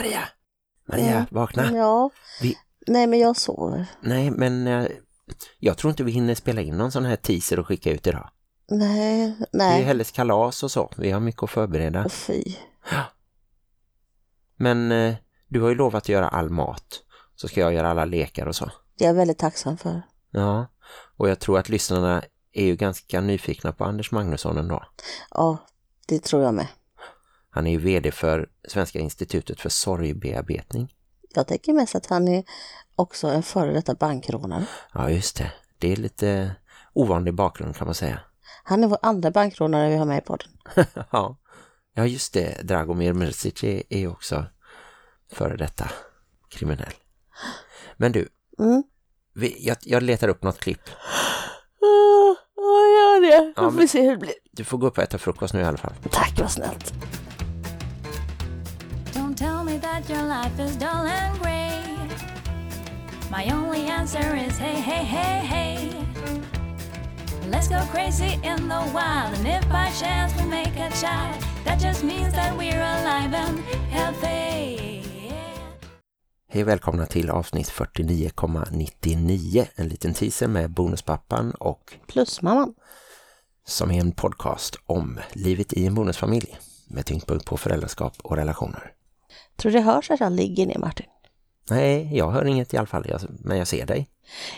Maria! Maria, Mm. vakna! Ja. Vi- Nej, men jag sover. Nej, men eh, jag tror inte vi hinner spela in någon sån här teaser och skicka ut idag. Nej, Det är nej. Helles kalas och så. Vi har mycket att förbereda. Åh, Fy. Men eh, du har ju lovat att göra all mat. Så ska jag göra alla lekar och så. Det är jag väldigt tacksam för. Ja, och jag tror att lyssnarna är ju ganska nyfikna på Anders Magnusson ändå. Ja, det tror jag med. Han är ju vd för Svenska institutet för sorgbearbetning. Jag tänker mest att han är också en före detta bankrånare. Ja, just det. Det är lite ovanlig bakgrund kan man säga. Han är vår andra bankrånare vi har med i podden. ja. ja, just det. Dragomir Mrsic är, också före detta kriminell. Men du, Mm. vi, jag, jag letar upp något klipp. Ja, gör det. Ja, Då får vi se hur det blir. Du får gå upp och äta frukost nu i alla fall. Tack, vad snällt. Your life is dull and grey. My only answer is hey, hey, hey, hey. Let's go crazy in the wild, and if by chance we make a child, that just means that we're alive and healthy. Hej och välkomna till avsnitt 49,99. En liten teaser med Bonuspappan och Plus mamman. som är en podcast om livet i en bonusfamilj med tyngdpunkt på föräldraskap och relationer. Tror det hörs att jag ligger ner, Martin? Nej, jag hör inget i alla fall, jag, men jag ser dig.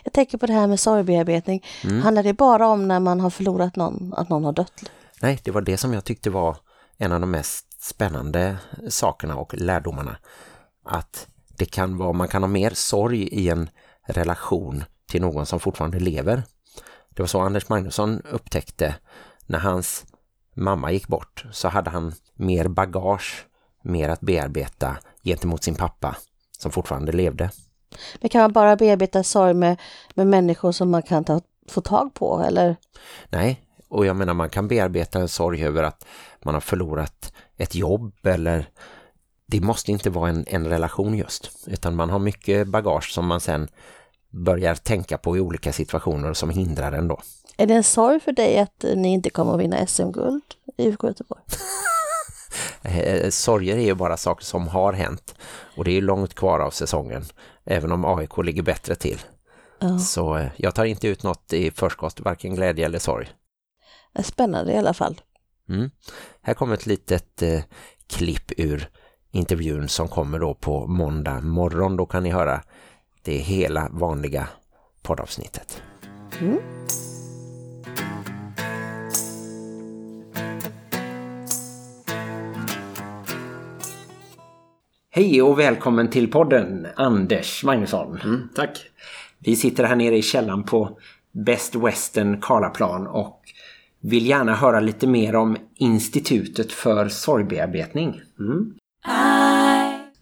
Jag tänker på det här med sorgbearbetning. Handlar det bara om när man har förlorat någon, att någon har dött? Nej, det var det som jag tyckte var en av de mest spännande sakerna och lärdomarna. Att det kan vara, man kan ha mer sorg i en relation till någon som fortfarande lever. Det var så Anders Magnusson upptäckte när hans mamma gick bort så hade han mer bagage, mer att bearbeta gentemot sin pappa som fortfarande levde. Men kan man bara bearbeta sorg med, med människor som man kan ta, få tag på? Eller? Nej, och jag menar man kan bearbeta en sorg över att man har förlorat ett jobb eller det måste inte vara en, en relation just utan man har mycket bagage som man sen börjar tänka på i olika situationer som hindrar en då. Är det en sorg för dig att ni inte kommer att vinna SM-guld i IFK Göteborg? Eh, sorger är ju bara saker som har hänt och det är ju långt kvar av säsongen även om AIK ligger bättre till. Ja. Så eh, jag tar inte ut något i förskott, varken glädje eller sorg. Spännande i alla fall. Mm. Här kommer ett litet eh, klipp ur intervjun som kommer då på måndag morgon. Då kan ni höra det hela vanliga poddavsnittet. Hej och välkommen till podden Anders Magnusson. Mm, tack. Vi sitter här nere i källan på Best Western Karlaplan och vill gärna höra lite mer om Institutet för sorgbearbetning.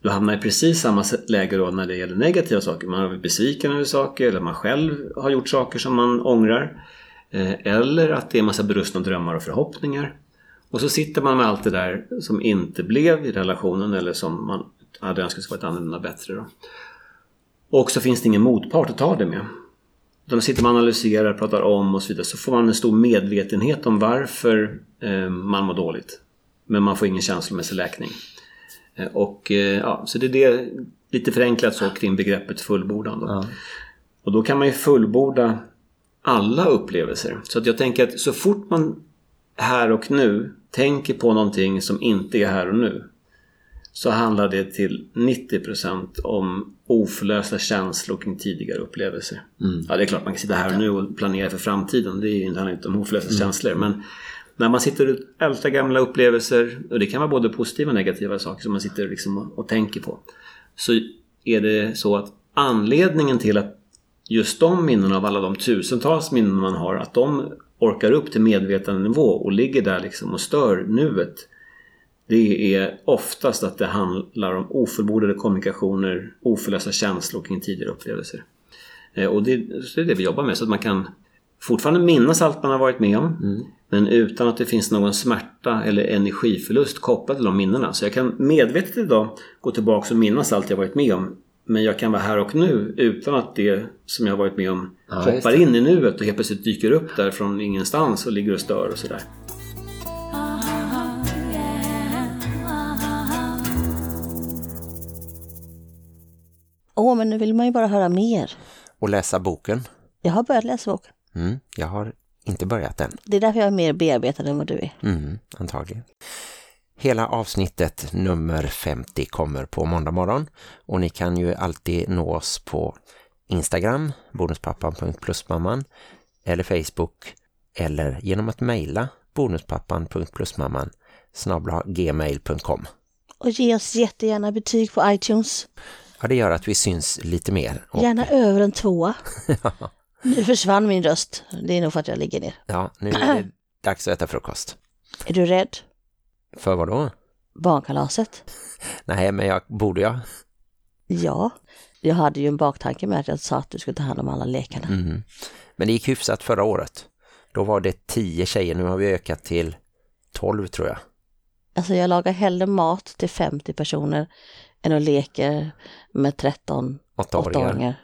Du hamnar i precis samma läge då när det gäller negativa saker. Man har blivit besviken över saker eller man själv har gjort saker som man ångrar. Eh, Eller att det är en massa brustna drömmar och förhoppningar. Och så sitter man med allt det där som inte blev i relationen eller som man hade önskat skulle varit annorlunda bättre. Då. Och så finns det ingen motpart att ta det med. Då sitter man och analyserar, pratar om och så vidare. Så får man en stor medvetenhet om varför eh, man mår dåligt. Men man får ingen känslomässig läkning. Eh, Och eh, ja, så det är det lite förenklat så kring begreppet fullbordan. Då. Och då kan man ju fullborda alla upplevelser. Så att jag tänker att så fort man här och nu tänker på någonting som inte är här och nu så handlar det till 90% om oförlösta känslor kring tidigare upplevelser. Ja, det är klart man kan sitta här och nu och planera för framtiden. Det är ju inte, handlar inte om oförlösta känslor. Men när man sitter och ältar gamla upplevelser, och det kan vara både positiva och negativa saker som man sitter liksom och, och tänker på. Så är det så att anledningen till att just de minnen av alla de tusentals minnen man har, att de orkar upp till medvetandenivå och ligger där liksom och stör nuet. Det är oftast att det handlar om ofullbordade kommunikationer, oförlösta känslor kring tidigare upplevelser. Eh, Och det, det är det vi jobbar med, så att man kan fortfarande minnas allt man har varit med om. Men utan att det finns någon smärta eller energiförlust kopplad till de minnena. Så jag kan medvetet idag gå tillbaka och minnas allt jag varit med om. Men jag kan vara här och nu utan att det som jag har varit med om Ja, hoppar in i nuet och helt plötsligt dyker upp där från ingenstans och ligger och stör och sådär. Åh, men nu vill man ju bara höra mer. Och läsa boken. Jag har börjat läsa boken. Mm, jag har inte börjat än. Det är därför jag är mer bearbetad än vad du är. Mm, antagligen. Hela avsnittet nummer 50 kommer på måndag morgon och ni kan ju alltid nå oss på Instagram, bonuspappan.plusmamman eller Facebook eller genom att mejla bonuspappan.plusmamman snabla gmail.com. Och ge oss jättegärna betyg på iTunes. Ja, det gör att vi syns lite mer. Och, Gärna över en tvåa. Nu försvann min röst. Det är nog för att jag ligger ner. ja, nu är det dags att äta frukost. Är du rädd? För vad då? Barnkalaset? Nej, men jag borde jag. Ja. Jag hade ju en baktanke med att jag sa att du skulle ta hand om alla lekarna. Mhm. Men det gick hyfsat förra året. Då var det 10 tjejer, nu har vi ökat till 12 tror jag. Alltså jag lagar hellre mat till 50 personer än att leka med 13 Åttaåringar. åttaåringar.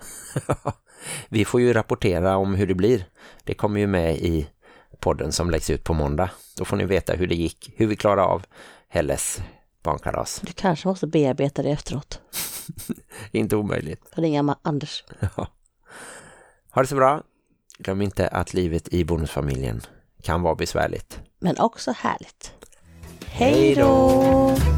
Vi får ju rapportera om hur det blir. Det kommer ju med i podden som läggs ut på måndag. Då får ni veta hur det gick, hur vi klarar av Helles barnkalas. Du kanske måste bearbeta det efteråt. Inte omöjligt. Ringa Ma- Anders. Ha det så bra. Glöm inte att livet i bonusfamiljen kan vara besvärligt. Men också härligt. Hej då!